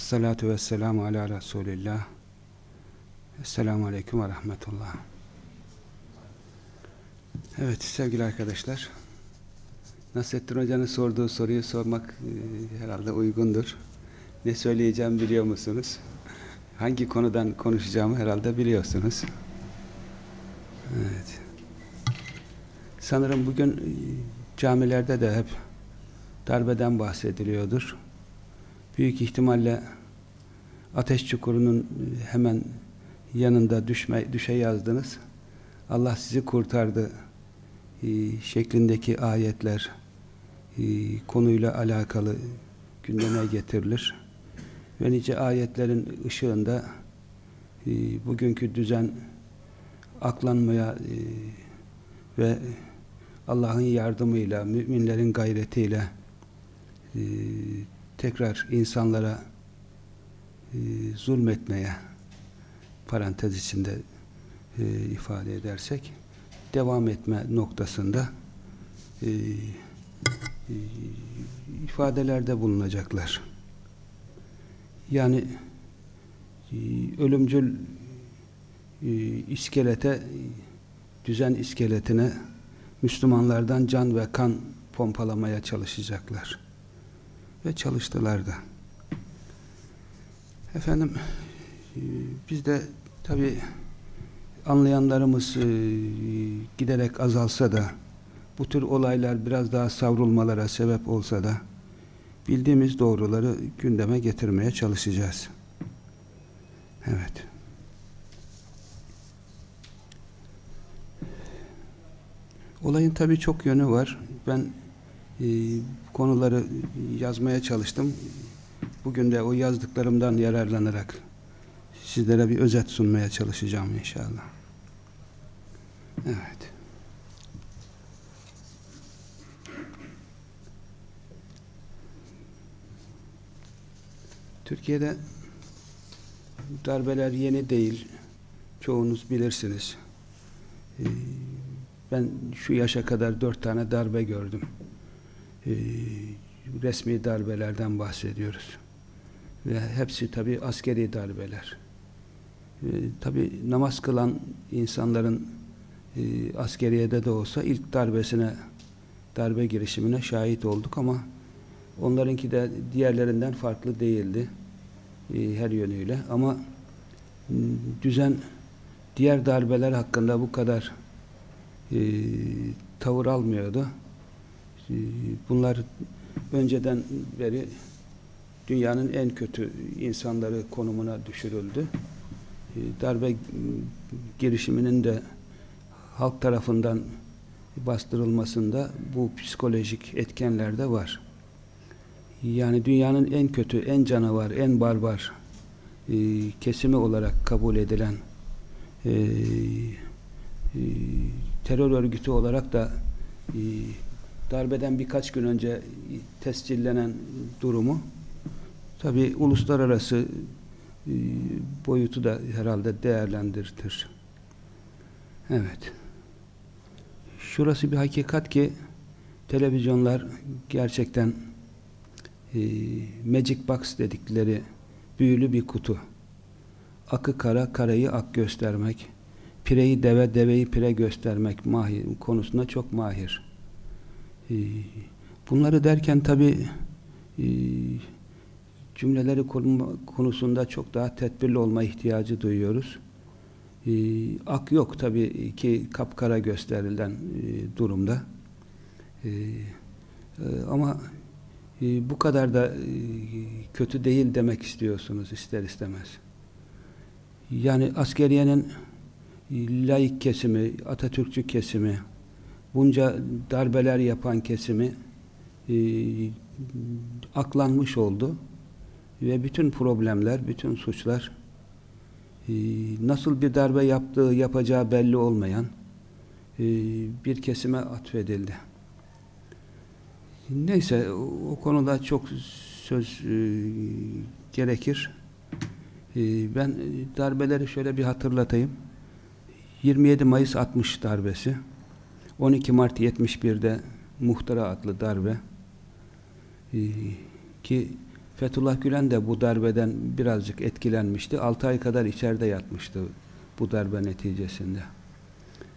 Esselatu vesselamu ala Resulillah, esselamu aleyküm ve rahmetullah. Evet sevgili arkadaşlar, Nasrettin Hoca'nın sorduğu soruyu sormak e, herhalde uygundur. Ne söyleyeceğim biliyor musunuz? Hangi konudan konuşacağımı herhalde biliyorsunuz. Evet. Sanırım bugün e, camilerde de hep darbeden bahsediliyordur. Büyük ihtimalle ateş çukurunun hemen yanında düşme, düşe yazdınız. Allah sizi kurtardı e, şeklindeki ayetler e, konuyla alakalı gündeme getirilir. Ve nice ayetlerin ışığında e, bugünkü düzen aklanmaya e, ve Allah'ın yardımıyla, müminlerin gayretiyle e, tekrar insanlara e, zulmetmeye parantez içinde e, ifade edersek devam etme noktasında e, e, ifadelerde bulunacaklar. Yani e, ölümcül e, iskelete düzen iskeletine Müslümanlardan can ve kan pompalamaya çalışacaklar. Ve çalıştılar da. Efendim e, biz de tabi anlayanlarımız e, giderek azalsa da bu tür olaylar biraz daha savrulmalara sebep olsa da bildiğimiz doğruları gündeme getirmeye çalışacağız. Evet. Olayın tabi çok yönü var. Ben e, konuları yazmaya çalıştım. Bugün de o yazdıklarımdan yararlanarak sizlere bir özet sunmaya çalışacağım inşallah. Evet. Türkiye'de darbeler yeni değil. Çoğunuz bilirsiniz. Ee, ben şu yaşa kadar dört tane darbe gördüm. Ee, resmi darbelerden bahsediyoruz. Ve hepsi tabi askeri darbeler. Ee, tabi namaz kılan insanların e, askeriyede de olsa ilk darbesine darbe girişimine şahit olduk ama onlarınki de diğerlerinden farklı değildi e, her yönüyle ama düzen diğer darbeler hakkında bu kadar e, tavır almıyordu. E, bunlar önceden beri dünyanın en kötü insanları konumuna düşürüldü. E, darbe girişiminin de halk tarafından bastırılmasında bu psikolojik etkenler de var. Yani dünyanın en kötü, en canavar, en barbar e, kesimi olarak kabul edilen e, e, terör örgütü olarak da darbeden birkaç gün önce tescillenen durumu tabi uluslararası e, boyutu da herhalde değerlendirtir. Evet. Şurası bir hakikat ki televizyonlar gerçekten e, magic box dedikleri büyülü bir kutu. Akı kara, karayı ak göstermek, pireyi deve, deveyi pire göstermek mahir, konusunda çok mahir. E, bunları derken tabi e, cümleleri konusunda çok daha tedbirli olma ihtiyacı duyuyoruz. E, ak yok tabi ki kapkara gösterilen e, durumda. E, e, ama e, bu kadar da e, kötü değil demek istiyorsunuz ister istemez. Yani askeriyenin e, laik kesimi, Atatürkçü kesimi, bunca darbeler yapan kesimi e, aklanmış oldu ve bütün problemler, bütün suçlar e, nasıl bir darbe yaptığı, yapacağı belli olmayan e, bir kesime atfedildi. Neyse o, konuda çok söz e, gerekir. Ben darbeleri şöyle bir hatırlatayım. 27 Mayıs 60 darbesi, 12 Mart 71'de Muhtara adlı darbe, ki Fethullah Gülen de bu darbeden birazcık etkilenmişti. 6 ay kadar içeride yatmıştı bu darbe neticesinde.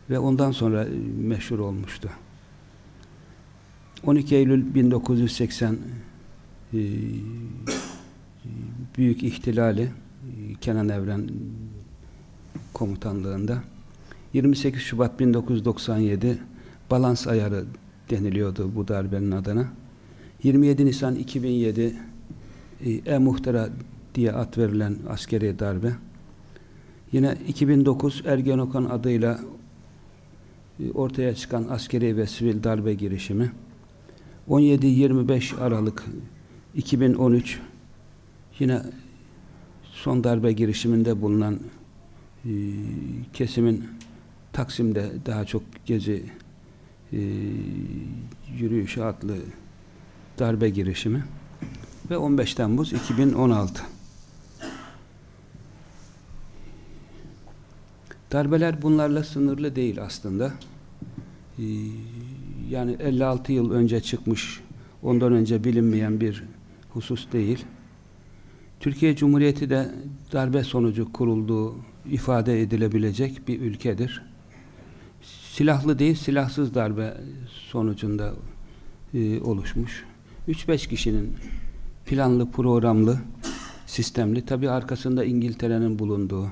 Ve ondan sonra e, meşhur olmuştu. 12 Eylül 1980 e, büyük ihtilali e, Kenan Evren komutanlığında 28 Şubat 1997 balans ayarı deniliyordu bu darbenin adına. 27 Nisan 2007 E-Muhtara diye ad verilen askeri darbe. Yine 2009 Ergenekon adıyla e, ortaya çıkan askeri ve sivil darbe girişimi. 17-25 Aralık 2013 yine son darbe girişiminde bulunan e, kesimin Taksim'de daha çok gezi e, yürüyüşü adlı darbe girişimi ve 15 Temmuz 2016 darbeler bunlarla sınırlı değil aslında. Ee, yani 56 yıl önce çıkmış ondan önce bilinmeyen bir husus değil. Türkiye Cumhuriyeti de darbe sonucu kurulduğu ifade edilebilecek bir ülkedir. Silahlı değil silahsız darbe sonucunda e, oluşmuş. 3-5 kişinin planlı, programlı, sistemli, tabi arkasında İngiltere'nin bulunduğu,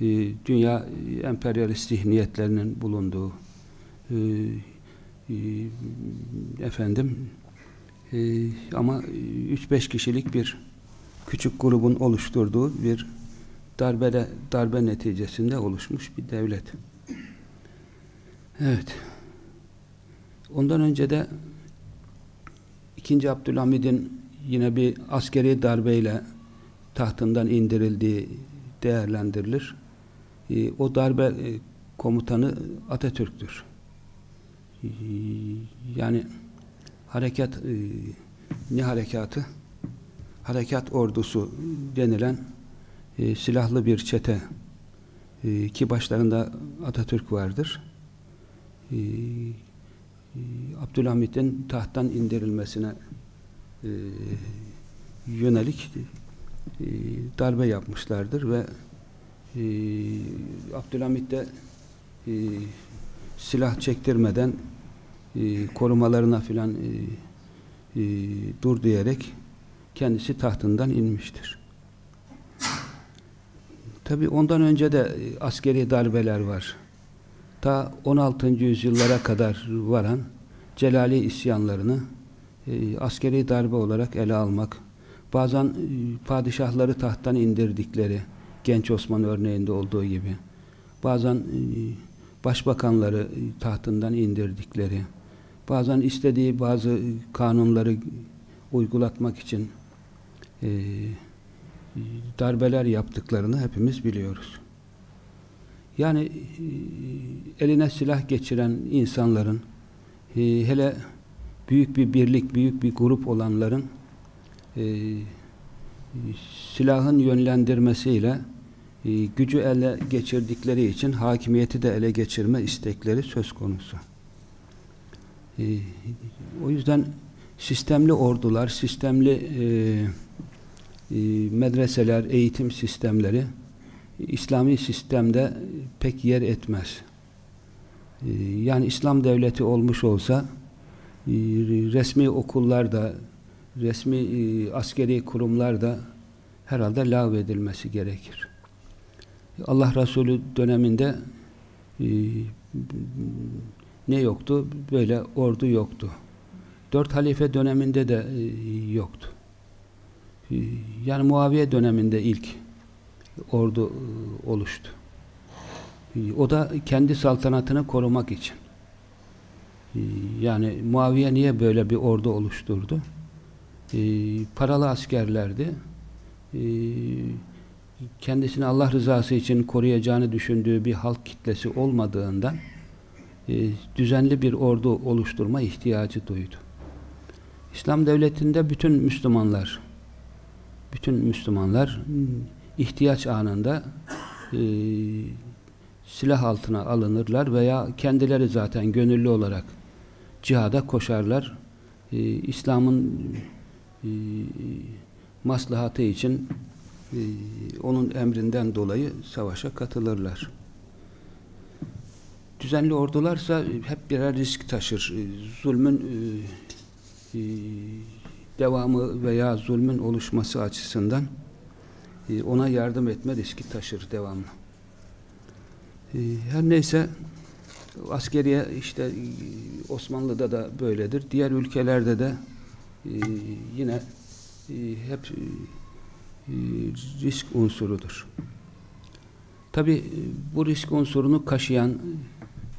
e, dünya emperyalist zihniyetlerinin bulunduğu, e, e, efendim, e, ama 3-5 kişilik bir küçük grubun oluşturduğu bir darbede, darbe neticesinde oluşmuş bir devlet. Evet. Ondan önce de İkinci Abdülhamid'in yine bir askeri darbeyle tahtından indirildiği değerlendirilir. E, o darbe e, komutanı Atatürk'tür. E, yani harekat e, ne harekatı? Harekat ordusu denilen e, silahlı bir çete ki başlarında Atatürk vardır. Ee, Abdülhamit'in tahttan indirilmesine e, yönelik e, darbe yapmışlardır ve e, Abdülhamit de e, silah çektirmeden e, korumalarına filan e, e, dur diyerek kendisi tahtından inmiştir. Tabi ondan önce de e, askeri darbeler var ta 16. yüzyıllara kadar varan Celali isyanlarını e, askeri darbe olarak ele almak, bazen e, padişahları tahttan indirdikleri, Genç Osman örneğinde olduğu gibi, bazen e, başbakanları tahtından indirdikleri, bazen istediği bazı kanunları uygulatmak için darbeler yaptıklarını hepimiz biliyoruz. Yani eline silah geçiren insanların e, hele büyük bir birlik, büyük bir grup olanların e, silahın yönlendirmesiyle gücü ele geçirdikleri için hakimiyeti de ele geçirme istekleri söz konusu. o yüzden sistemli ordular, sistemli medreseler, eğitim sistemleri İslami sistemde pek yer etmez. Ee, yani İslam devleti olmuş olsa e, resmi okullarda, resmi e, askeri kurumlarda herhalde lağvedilmesi gerekir. Allah Resulü döneminde e, ne yoktu? Böyle ordu yoktu. Dört halife döneminde de yoktu. Yani Muaviye döneminde ilk ordu e, oluştu. E, o da kendi saltanatını korumak için. E, yani Muaviye niye böyle bir ordu oluşturdu? Paralı askerlerdi. Kendisini Allah rızası için koruyacağını düşündüğü bir halk kitlesi olmadığından düzenli bir ordu oluşturma ihtiyacı duydu. İslam devletinde bütün Müslümanlar bütün Müslümanlar ihtiyaç anında e, silah altına alınırlar veya kendileri zaten gönüllü olarak cihada koşarlar. e, İslam'ın e, maslahatı için e, onun emrinden dolayı savaşa katılırlar. Düzenli ordularsa hep birer risk taşır. E, zulmün e, e, devamı veya zulmün oluşması açısından e, ona yardım etme riski taşır devamlı. E, her neyse askeriye işte e, Osmanlı'da da böyledir. Diğer ülkelerde de e, yine e, hep e, risk unsurudur. Tabi bu risk unsurunu kaşıyan,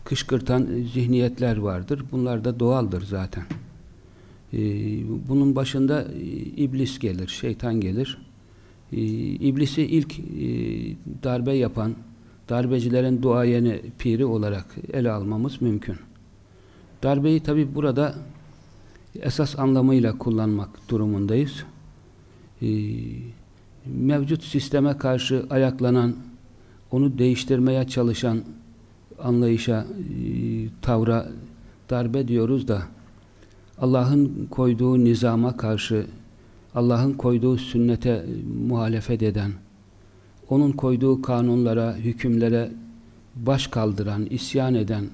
kışkırtan zihniyetler vardır. Bunlar da doğaldır zaten. Bunun başında iblis gelir, şeytan gelir. İblisi ilk darbe yapan, darbecilerin duayeni piri olarak ele almamız mümkün. Darbeyi tabi burada esas anlamıyla kullanmak durumundayız. Ee, mevcut sisteme karşı ayaklanan, onu değiştirmeye çalışan anlayışa, e, tavra darbe diyoruz da Allah'ın koyduğu nizama karşı Allah'ın koyduğu sünnete muhalefet eden onun koyduğu kanunlara, hükümlere baş kaldıran, isyan eden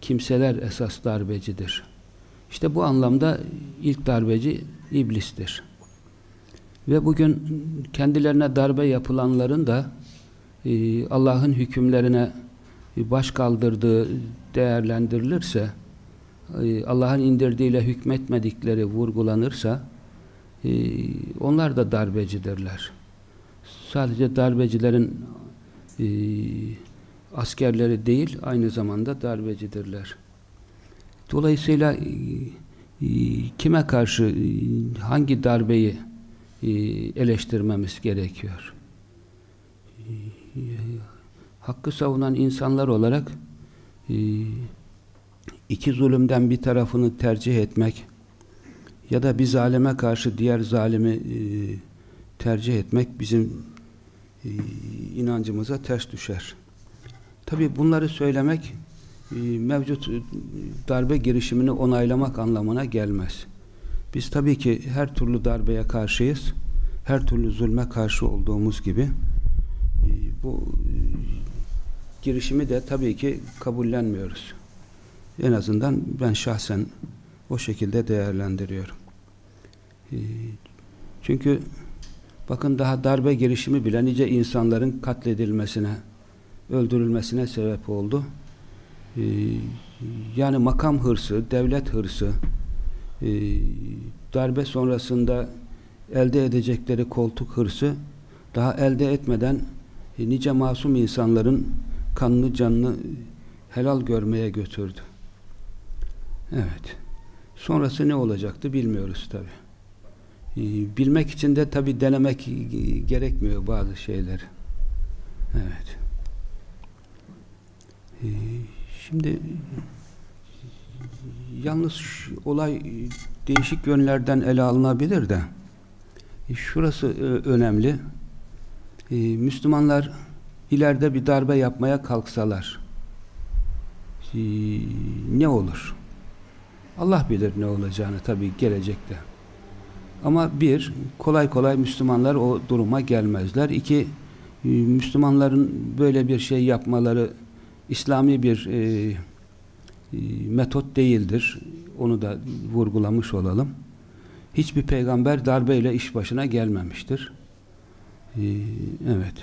kimseler esas darbecidir. İşte bu anlamda ilk darbeci iblistir. Ve bugün kendilerine darbe yapılanların da e, Allah'ın hükümlerine baş kaldırdığı değerlendirilirse e, Allah'ın indirdiğiyle hükmetmedikleri vurgulanırsa e, onlar da darbecidirler. Sadece darbecilerin askerleri değil aynı zamanda darbecidirler. Dolayısıyla kime karşı hangi darbeyi e, eleştirmemiz gerekiyor. Hakkı savunan insanlar olarak e, iki zulümden bir tarafını tercih etmek ya da bir zalime karşı diğer zalimi e, tercih etmek bizim inancımıza ters düşer. Tabi bunları söylemek mevcut darbe girişimini onaylamak anlamına gelmez. Biz tabii ki her türlü darbeye karşıyız. Her türlü zulme karşı olduğumuz gibi e, bu e, girişimi de tabii ki kabullenmiyoruz. En azından ben şahsen o şekilde değerlendiriyorum. E, çünkü bakın daha darbe girişimi bile nice insanların katledilmesine, öldürülmesine sebep oldu. Yani makam hırsı, devlet hırsı, e, darbe sonrasında elde edecekleri koltuk hırsı daha elde etmeden e, nice masum insanların kanını canını helal görmeye götürdü. Evet. Sonrası ne olacaktı bilmiyoruz tabi. E, bilmek için de tabi denemek gerekmiyor bazı şeyleri. Evet. E, şimdi yalnız olay e, değişik yönlerden ele alınabilir de e, şurası e, önemli. Müslümanlar ileride bir darbe yapmaya kalksalar ne olur? Allah bilir ne olacağını tabii gelecekte. Ama bir, kolay kolay Müslümanlar o duruma gelmezler. İki, Müslümanların böyle bir şey yapmaları İslami bir e, e, metot değildir. Onu da vurgulamış olalım. Hiçbir peygamber darbeyle iş başına gelmemiştir. E, evet.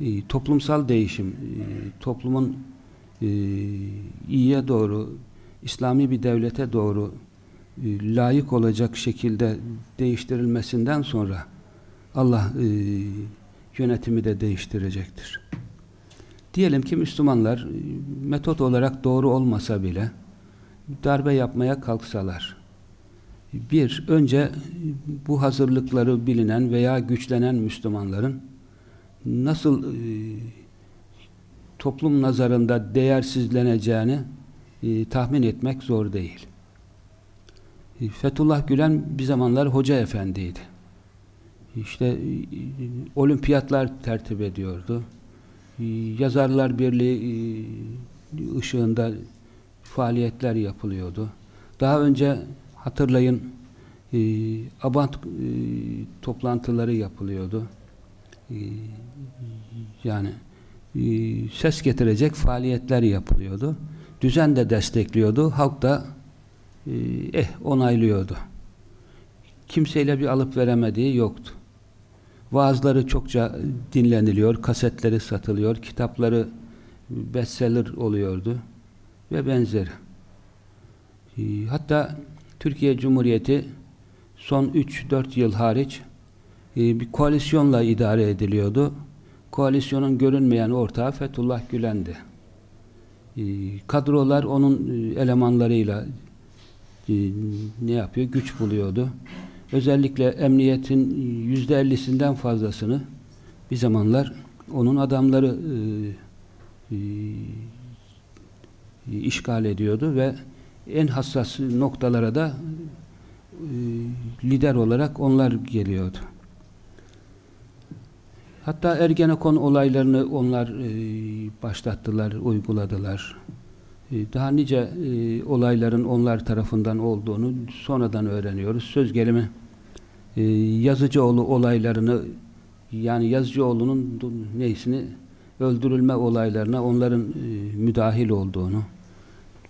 E, toplumsal değişim, toplumun iyiye doğru, İslami bir devlete doğru layık olacak şekilde değiştirilmesinden sonra Allah yönetimi de değiştirecektir. Diyelim ki Müslümanlar e, metot olarak doğru olmasa bile darbe yapmaya kalksalar bir, önce bu hazırlıkları bilinen veya güçlenen Müslümanların nasıl e, toplum nazarında değersizleneceğini e, tahmin etmek zor değil. Fethullah Gülen bir zamanlar hoca efendiydi. İşte olimpiyatlar tertip ediyordu. Yazarlar Birliği e, ışığında faaliyetler yapılıyordu. Daha önce hatırlayın e, Abant e, toplantıları yapılıyordu. Yani ses getirecek faaliyetler yapılıyordu. Düzen de destekliyordu. Halk da eh onaylıyordu. Kimseyle bir alıp veremediği yoktu. Vaazları çokça dinleniliyor, kasetleri satılıyor, kitapları bestseller oluyordu ve benzeri. E, hatta Türkiye Cumhuriyeti son 3-4 yıl hariç e, bir koalisyonla idare ediliyordu. Koalisyonun görünmeyen ortağı Fethullah Gülen'di. E, kadrolar onun e, elemanlarıyla ne yapıyor? Güç buluyordu. Özellikle emniyetin yüzde ellisinden fazlasını bir zamanlar onun adamları işgal ediyordu ve en hassas noktalara da lider olarak onlar geliyordu. Hatta Ergenekon olaylarını onlar e, başlattılar, uyguladılar. E, daha nice e, olayların onlar tarafından olduğunu sonradan öğreniyoruz. Söz gelimi e, Yazıcıoğlu olaylarını yani Yazıcıoğlu'nun neysini öldürülme olaylarına onların e, müdahil olduğunu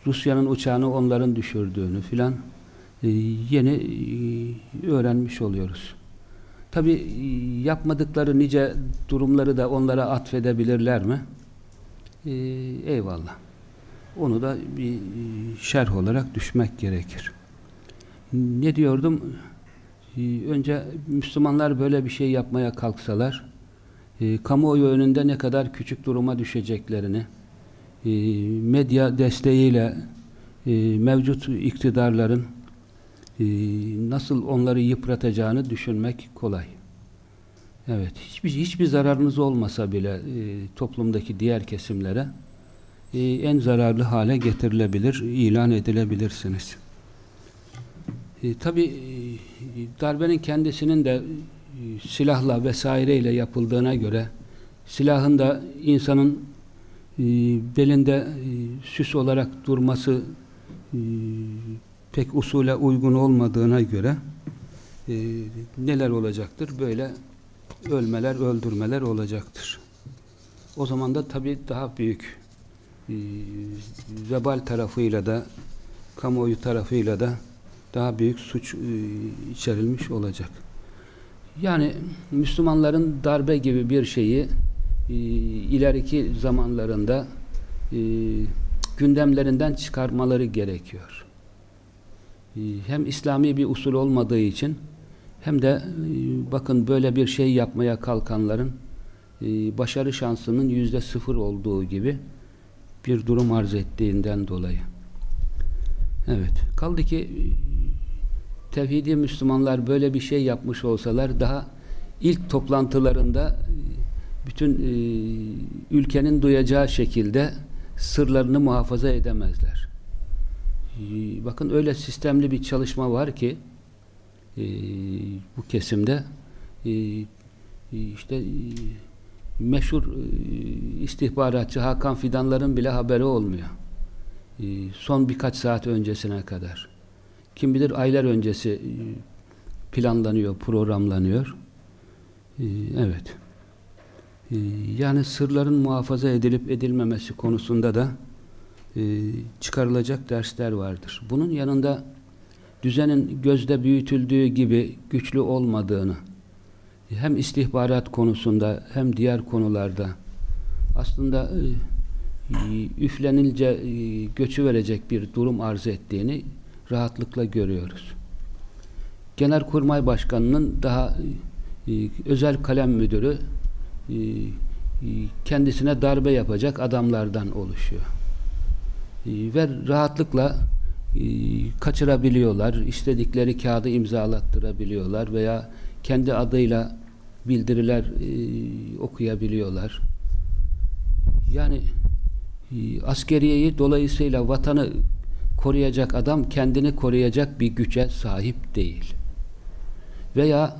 Rusya'nın uçağını onların düşürdüğünü filan e, yeni e, öğrenmiş oluyoruz. Tabi e, yapmadıkları nice durumları da onlara atfedebilirler mi? Ee, eyvallah. Onu da bir şerh olarak düşmek gerekir. Ne diyordum? Önce Müslümanlar böyle bir şey yapmaya kalksalar, e, kamuoyu önünde ne kadar küçük duruma düşeceklerini, e, medya desteğiyle e, mevcut iktidarların e, nasıl onları yıpratacağını düşünmek kolay. Evet, hiçbir hiçbir zararınız olmasa bile e, toplumdaki diğer kesimlere e, en zararlı hale getirilebilir, ilan edilebilirsiniz. E, Tabi e, darbenin kendisinin de e, silahla vesaireyle yapıldığına göre silahın da insanın e, belinde süs olarak durması pek usule uygun olmadığına göre neler olacaktır? Böyle ölmeler, öldürmeler olacaktır. O zaman da tabii daha büyük vebal tarafıyla da kamuoyu tarafıyla da daha büyük suç e, içerilmiş olacak. Yani Müslümanların darbe gibi bir şeyi e, ileriki zamanlarında e, gündemlerinden çıkarmaları gerekiyor. Ee, hem İslami bir usul olmadığı için hem de bakın böyle bir şey yapmaya kalkanların başarı şansının yüzde sıfır olduğu gibi bir durum arz ettiğinden dolayı. Evet. Kaldı ki e, tevhidi Müslümanlar böyle bir şey yapmış olsalar daha ilk toplantılarında bütün ülkenin duyacağı şekilde sırlarını muhafaza edemezler. Ee, bakın öyle sistemli bir çalışma var ki e, bu kesimde e, e işte e, meşhur e, istihbaratçı Hakan Fidanların bile haberi olmuyor. E, son birkaç saat öncesine kadar. Kim bilir aylar öncesi e, planlanıyor, programlanıyor. Evet. Yani sırların muhafaza edilip edilmemesi konusunda da çıkarılacak dersler vardır. Bunun yanında düzenin gözde büyütüldüğü gibi güçlü olmadığını hem istihbarat konusunda hem diğer konularda aslında e, üflenilce e, göçü verecek bir durum arz ettiğini rahatlıkla görüyoruz. Genelkurmay Başkanı'nın daha özel kalem müdürü kendisine darbe yapacak adamlardan oluşuyor. Ve rahatlıkla e, kaçırabiliyorlar. istedikleri kağıdı imzalattırabiliyorlar veya kendi adıyla bildiriler e, okuyabiliyorlar. Yani e, askeriyeyi dolayısıyla vatanı koruyacak adam kendini koruyacak bir güce sahip değil. Veya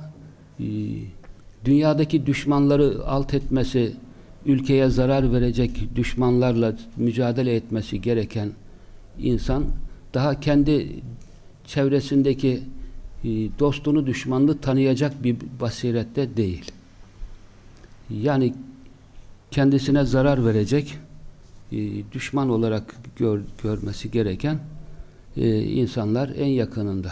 dünyadaki düşmanları alt etmesi ülkeye zarar verecek düşmanlarla mücadele etmesi gereken insan daha kendi çevresindeki e, dostunu düşmanını tanıyacak bir basirette değil. Yani kendisine zarar verecek e, düşman olarak gör, görmesi gereken e, insanlar en yakınında.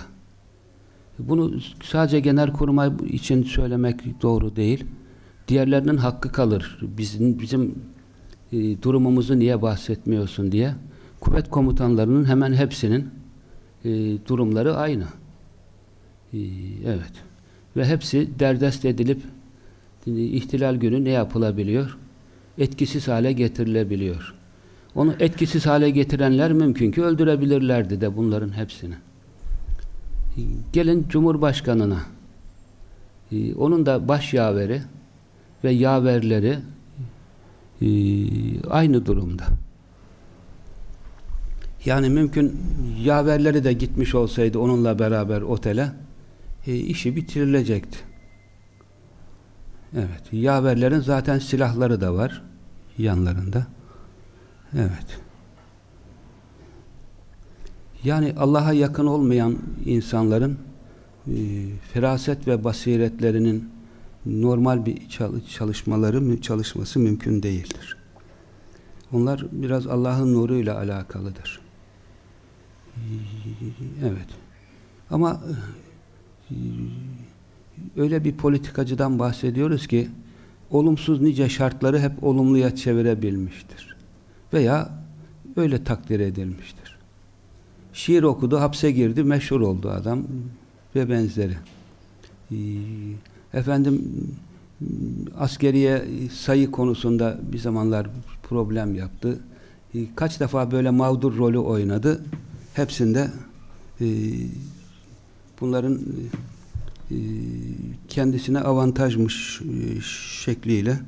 Bunu sadece genelkurmay için söylemek doğru değil. Diğerlerinin hakkı kalır. Bizim bizim e, durumumuzu niye bahsetmiyorsun diye. Kuvvet komutanlarının hemen hepsinin e, durumları aynı. E, evet. Ve hepsi derdest edilip ihtilal günü ne yapılabiliyor? Etkisiz hale getirilebiliyor. Onu etkisiz hale getirenler mümkün ki öldürebilirlerdi de bunların hepsini. Gelin Cumhurbaşkanına e, onun da baş yaveri ve yaverleri e, aynı durumda. Yani mümkün yaverleri de gitmiş olsaydı onunla beraber otele işi bitirilecekti. Evet. Yaverlerin zaten silahları da var yanlarında. Evet. Yani Allah'a yakın olmayan insanların e, feraset ve basiretlerinin normal bir çalışmaları çalışması mümkün değildir. Onlar biraz Allah'ın nuruyla alakalıdır. Evet. Ama e, öyle bir politikacıdan bahsediyoruz ki olumsuz nice şartları hep olumluya çevirebilmiştir. Veya öyle takdir edilmiştir. Şiir okudu, hapse girdi, meşhur oldu adam ve benzeri. Ee, efendim askeriye sayı konusunda bir zamanlar problem yaptı. Ee, kaç defa böyle mağdur rolü oynadı. Hepsinde e, bunların e, kendisine avantajmış e, şekliyle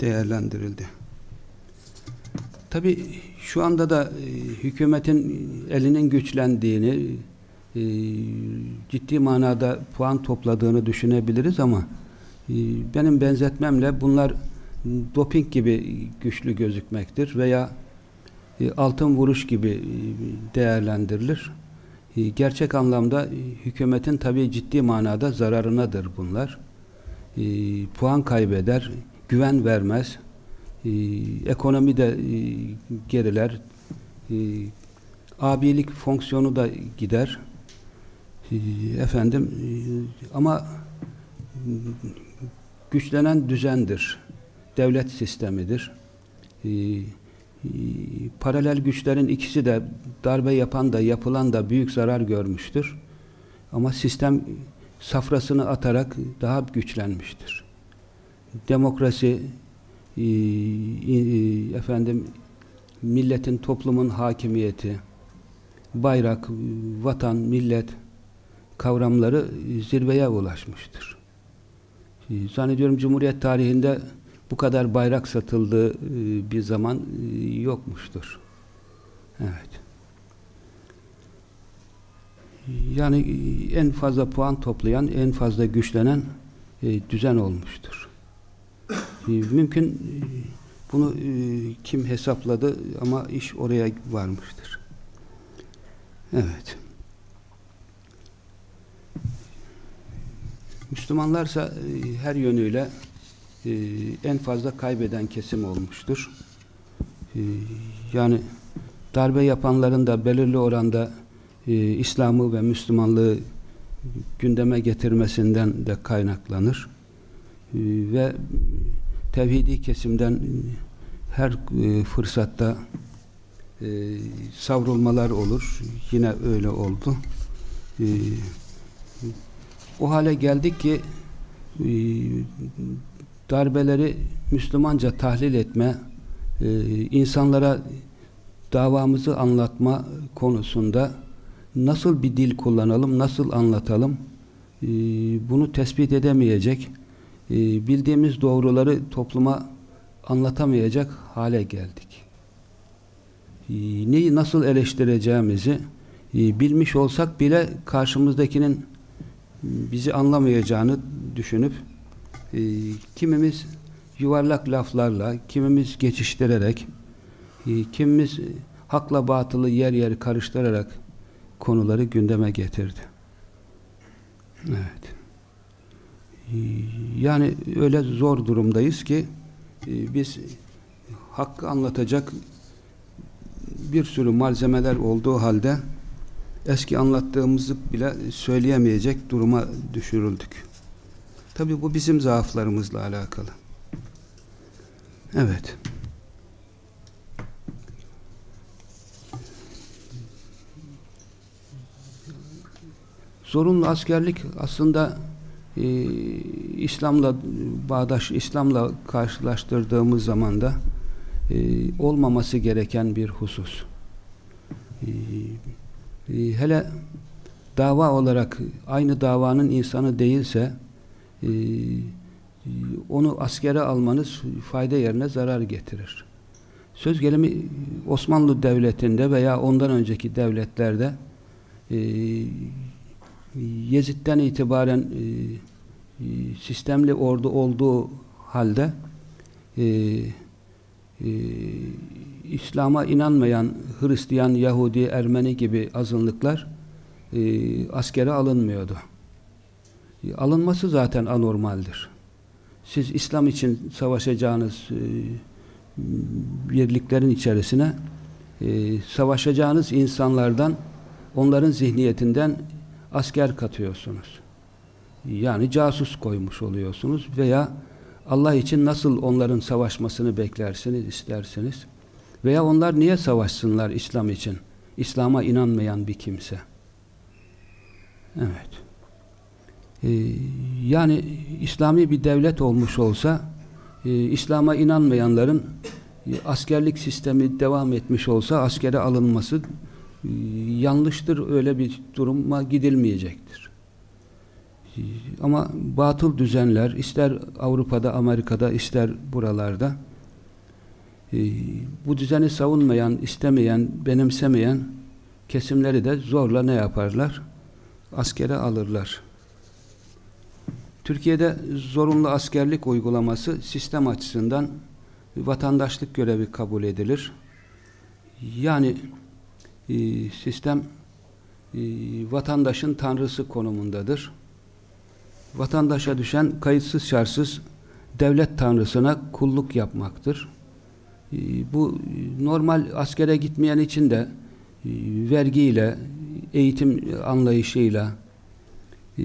değerlendirildi. Tabi şu anda da hükümetin elinin güçlendiğini ciddi manada puan topladığını düşünebiliriz ama benim benzetmemle bunlar doping gibi güçlü gözükmektir veya e, altın vuruş gibi e, değerlendirilir. E, gerçek anlamda hükümetin tabi ciddi manada zararınadır bunlar. Puan kaybeder, güven vermez, ekonomi de geriler, abilik fonksiyonu da gider. Efendim ama güçlenen düzendir. Devlet sistemidir. Ee, paralel güçlerin ikisi de darbe yapan da yapılan da büyük zarar görmüştür. Ama sistem safrasını atarak daha güçlenmiştir. Demokrasi e, e, efendim milletin, toplumun hakimiyeti, bayrak, vatan, millet kavramları zirveye ulaşmıştır. Zannediyorum Cumhuriyet tarihinde bu kadar bayrak satıldığı e, bir zaman e, yokmuştur. Evet. Yani e, en fazla puan toplayan, en fazla güçlenen düzen olmuştur. Mümkün bunu kim hesapladı ama iş oraya varmıştır. Evet. Müslümanlarsa her yönüyle e, en fazla kaybeden kesim olmuştur. E, yani darbe yapanların da belirli oranda e, İslam'ı ve Müslümanlığı gündeme getirmesinden de kaynaklanır. E, ve tevhidi kesimden her e, fırsatta e, savrulmalar olur. Yine öyle oldu. E, o hale geldik ki e, darbeleri Müslümanca tahlil etme, e, insanlara davamızı anlatma konusunda nasıl bir dil kullanalım, nasıl anlatalım, e, bunu tespit edemeyecek, e, bildiğimiz doğruları topluma anlatamayacak hale geldik. Neyi nasıl eleştireceğimizi bilmiş olsak bile karşımızdakinin bizi anlamayacağını düşünüp e, kimimiz yuvarlak laflarla, kimimiz geçiştirerek, e, kimimiz hakla batılı yer yer karıştırarak konuları gündeme getirdi. Evet. Yani öyle zor durumdayız ki e, biz hakkı anlatacak bir sürü malzemeler olduğu halde eski anlattığımızı bile söyleyemeyecek duruma düşürüldük. Tabi bu bizim zaaflarımızla alakalı. Evet. Zorunlu askerlik aslında e, İslam'la bağdaş İslam'la karşılaştırdığımız zaman da e, olmaması gereken bir husus. E, e, hele dava olarak aynı davanın insanı değilse e, onu askere almanız fayda yerine zarar getirir. Söz gelimi Osmanlı Devleti'nde veya ondan önceki devletlerde e, Yezid'den itibaren e, e, sistemli ordu olduğu halde e, e, İslam'a inanmayan Hristiyan, Yahudi, Ermeni gibi azınlıklar e, askere alınmıyordu. E, alınması zaten anormaldir. Siz İslam için savaşacağınız e, birliklerin içerisine e, savaşacağınız insanlardan onların zihniyetinden asker katıyorsunuz. Yani casus koymuş oluyorsunuz veya Allah için nasıl onların savaşmasını beklersiniz, istersiniz. Veya onlar niye savaşsınlar İslam için? İslam'a inanmayan bir kimse. Evet. Ee, yani İslami bir devlet olmuş olsa e, İslam'a inanmayanların e, askerlik sistemi devam etmiş olsa askere alınması e, yanlıştır. Öyle bir duruma gidilmeyecektir. E, ama batıl düzenler ister Avrupa'da, Amerika'da ister buralarda e, bu düzeni savunmayan, istemeyen, benimsemeyen kesimleri de zorla ne yaparlar? Askere alırlar. Türkiye'de zorunlu askerlik uygulaması sistem açısından vatandaşlık görevi kabul edilir. Yani e, sistem e, vatandaşın tanrısı konumundadır. Vatandaşa düşen kayıtsız şartsız devlet tanrısına kulluk yapmaktır. E, bu normal askere gitmeyen için de vergiyle, eğitim anlayışıyla e,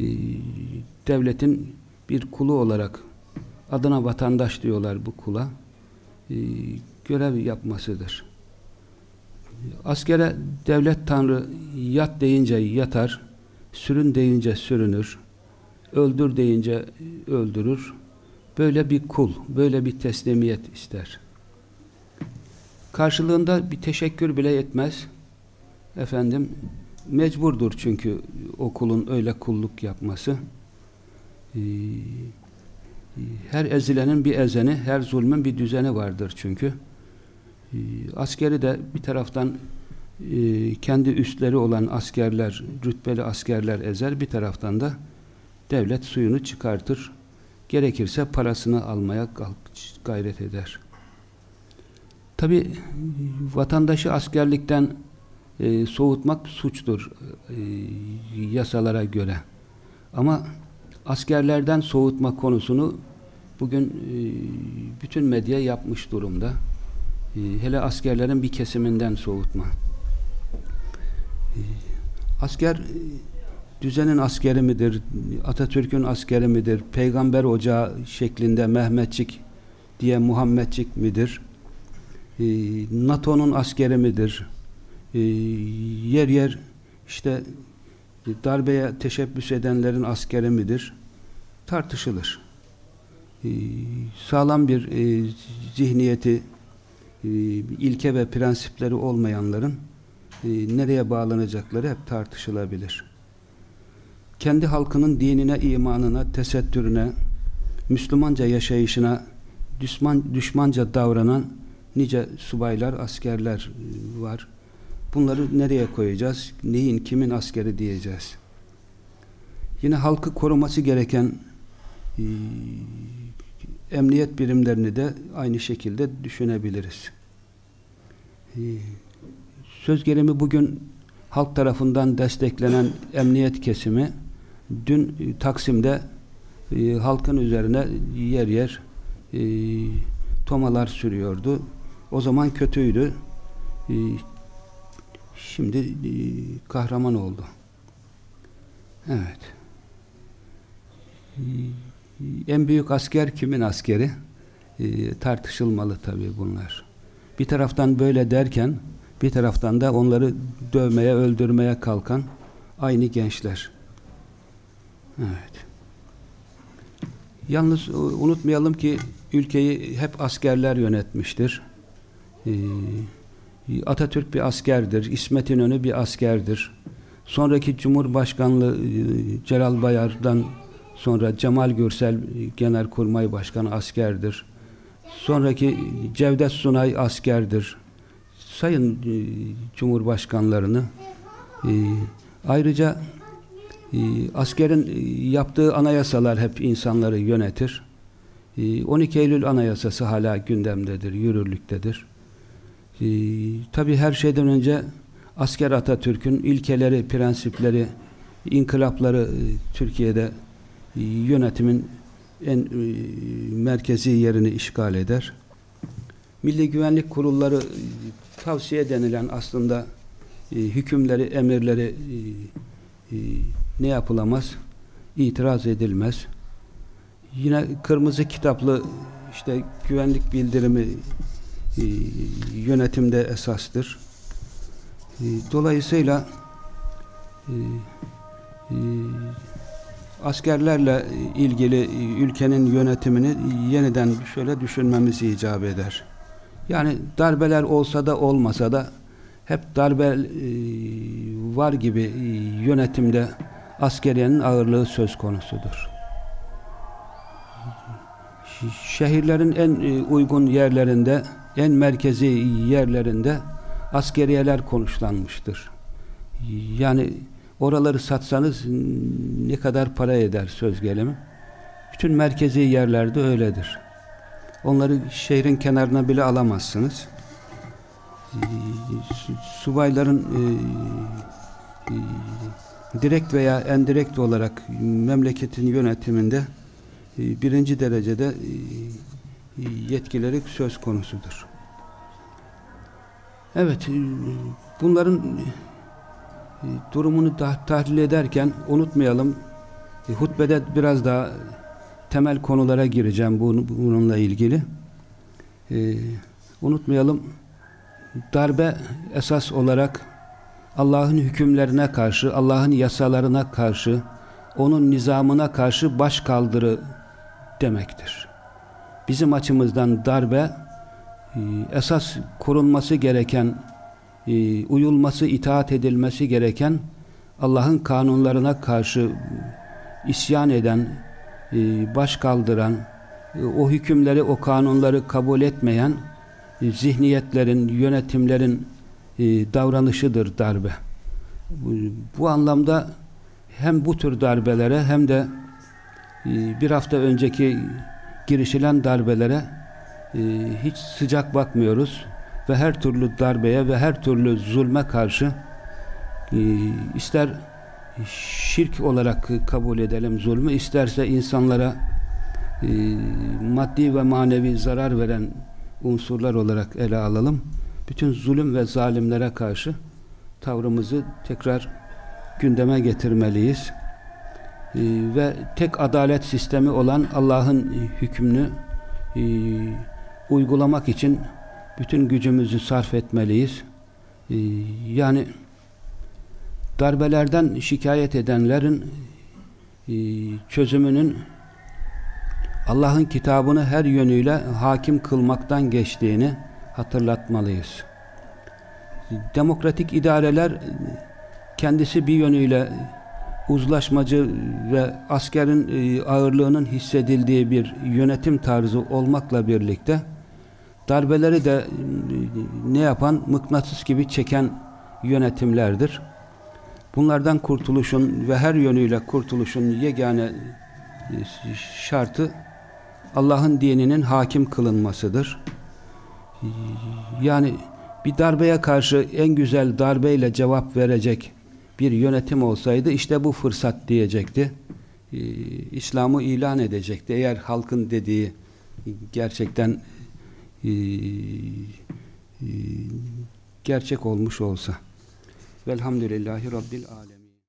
devletin bir kulu olarak adına vatandaş diyorlar bu kula e, görev yapmasıdır. Askere devlet tanrı yat deyince yatar, sürün deyince sürünür, öldür deyince öldürür. Böyle bir kul, böyle bir teslimiyet ister. Karşılığında bir teşekkür bile etmez. Efendim, mecburdur çünkü o kulun öyle kulluk yapması. Ee, her ezilenin bir ezeni, her zulmün bir düzeni vardır çünkü. Ee, askeri de bir taraftan e, kendi üstleri olan askerler, rütbeli askerler ezer, bir taraftan da devlet suyunu çıkartır. Gerekirse parasını almaya gayret eder. Tabi vatandaşı askerlikten e, soğutmak suçtur e, yasalara göre. Ama askerlerden soğutma konusunu bugün e, bütün medya yapmış durumda. E, hele askerlerin bir kesiminden soğutma. E, asker düzenin askeri midir? Atatürk'ün askeri midir? Peygamber ocağı şeklinde Mehmetçik diye Muhammedçik midir? NATO'nun askeri midir? Yer yer işte darbeye teşebbüs edenlerin askeri midir? Tartışılır. Ee, sağlam bir e, zihniyeti, e, ilke ve prensipleri olmayanların e, nereye bağlanacakları hep tartışılabilir. Kendi halkının dinine, imanına, tesettürüne, Müslümanca yaşayışına düşman, düşmanca davranan nice subaylar, askerler var. Bunları nereye koyacağız? Neyin, kimin askeri diyeceğiz? Yine halkı koruması gereken e, emniyet birimlerini de aynı şekilde düşünebiliriz. E, söz gelimi bugün halk tarafından desteklenen emniyet kesimi dün e, Taksim'de e, halkın üzerine yer yer e, tomalar sürüyordu. O zaman kötüydü. E, şimdi e, kahraman oldu. Evet. E, en büyük asker kimin askeri? E, tartışılmalı tabii bunlar. Bir taraftan böyle derken bir taraftan da onları dövmeye, öldürmeye kalkan aynı gençler. Evet. Yalnız unutmayalım ki ülkeyi hep askerler yönetmiştir. Ee, Atatürk bir askerdir. İsmet İnönü bir askerdir. Sonraki Cumhurbaşkanlığı e, Celal Bayar'dan sonra Cemal Gürsel Genelkurmay Başkanı askerdir. Sonraki Cevdet Sunay askerdir. Sayın e, Cumhurbaşkanlarını e, ayrıca e, askerin e, yaptığı anayasalar hep insanları yönetir. E, 12 Eylül Anayasası hala gündemdedir, yürürlüktedir. E, Tabi her şeyden önce asker Atatürk'ün ilkeleri, prensipleri, inkılapları e, Türkiye'de e, yönetimin en e, merkezi yerini işgal eder. Milli Güvenlik Kurulları tavsiye denilen aslında hükümleri, emirleri ne yapılamaz? İtiraz edilmez. Yine kırmızı kitaplı işte güvenlik bildirimi e, yönetimde esastır. E, dolayısıyla e, askerlerle ilgili ülkenin yönetimini yeniden şöyle düşünmemiz icap eder. Yani darbeler olsa da olmasa da hep darbe var gibi yönetimde askeriyenin ağırlığı söz konusudur. Şehirlerin en uygun yerlerinde, en merkezi yerlerinde askeriyeler konuşlanmıştır. Yani oraları satsanız ne kadar para eder söz gelimi. Bütün merkezi yerlerde öyledir. Onları şehrin kenarına bile alamazsınız. Subayların e, e, direkt veya endirekt olarak memleketin yönetiminde e, birinci derecede yetkileri söz konusudur. Evet, bunların durumunu tahlil ederken unutmayalım, hutbede biraz daha temel konulara gireceğim bununla ilgili. Unutmayalım darbe esas olarak Allah'ın hükümlerine karşı, Allah'ın yasalarına karşı, onun nizamına karşı baş kaldırı demektir. Bizim açımızdan darbe e, esas korunması gereken, e, uyulması, itaat edilmesi gereken Allah'ın kanunlarına karşı isyan eden, e, baş kaldıran, e, o hükümleri, o kanunları kabul etmeyen e, zihniyetlerin, yönetimlerin davranışıdır darbe. Bu anlamda hem bu tür darbelere hem de bir hafta önceki girişilen darbelere hiç sıcak bakmıyoruz ve her türlü darbeye ve her türlü zulme karşı ister şirk olarak kabul edelim zulmü, isterse insanlara e, maddi ve manevi zarar veren unsurlar olarak ele alalım. Bütün zulüm ve zalimlere karşı tavrımızı tekrar gündeme getirmeliyiz. Ve tek adalet sistemi olan Allah'ın hükmünü uygulamak için bütün gücümüzü sarf etmeliyiz. E, yani darbelerden şikayet edenlerin e, çözümünün Allah'ın kitabını her yönüyle hakim kılmaktan geçtiğini hatırlatmalıyız. Demokratik idareler kendisi bir yönüyle uzlaşmacı ve askerin e, ağırlığının hissedildiği bir yönetim tarzı olmakla birlikte darbeleri de e, ne yapan mıknatıs gibi çeken yönetimlerdir. Bunlardan kurtuluşun ve her yönüyle kurtuluşun yegane e, şartı Allah'ın dininin hakim kılınmasıdır. Yani bir darbeye karşı en güzel darbeyle cevap verecek bir yönetim olsaydı işte bu fırsat diyecekti. Ee, İslam'ı ilan edecekti. Eğer halkın dediği gerçekten e, e, gerçek olmuş olsa. Velhamdülillahi Rabbil Alem.